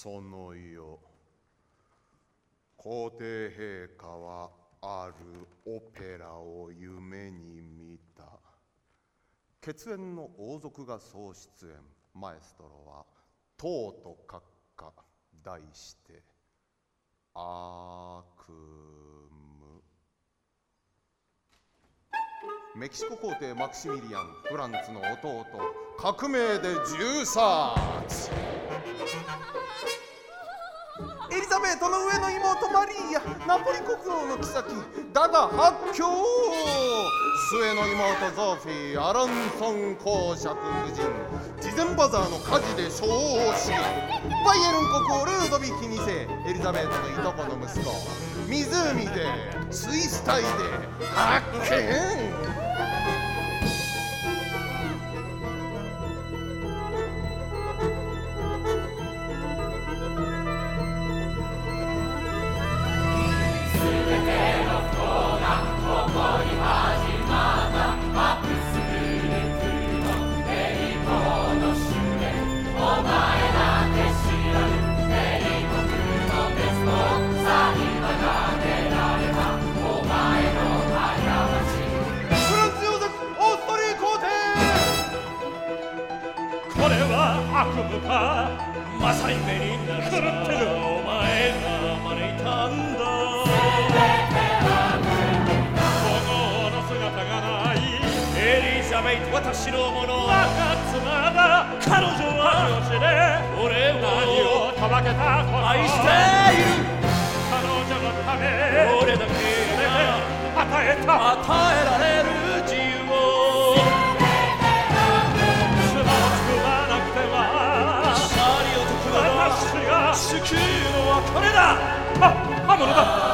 その世皇帝陛下はあるオペラを夢に見た。血縁の王族が総出演。マエストロは「唐と閣下」題して「悪夢」メキシコ皇帝マクシミリアンフランツの弟革命で銃殺。リザベートの上の妹マリーヤナポリ国王の妃ダダ発狂末の妹ゾフィーアランソン公爵夫人ジゼンバザーの火事で焼死バイエルン国王ルードビヒ2世エリザベートのいとこの息子湖で水死体で発見。悪夢かまさに目になる。狂ってるお前が招いたんだ。皇后の姿がない。エリザベイト私のものは妻だ彼女は女子で俺を何をとばけたこと愛している。彼女のため。俺だけが与えた。与えられる自由あっのは彼だ。あ、物だ。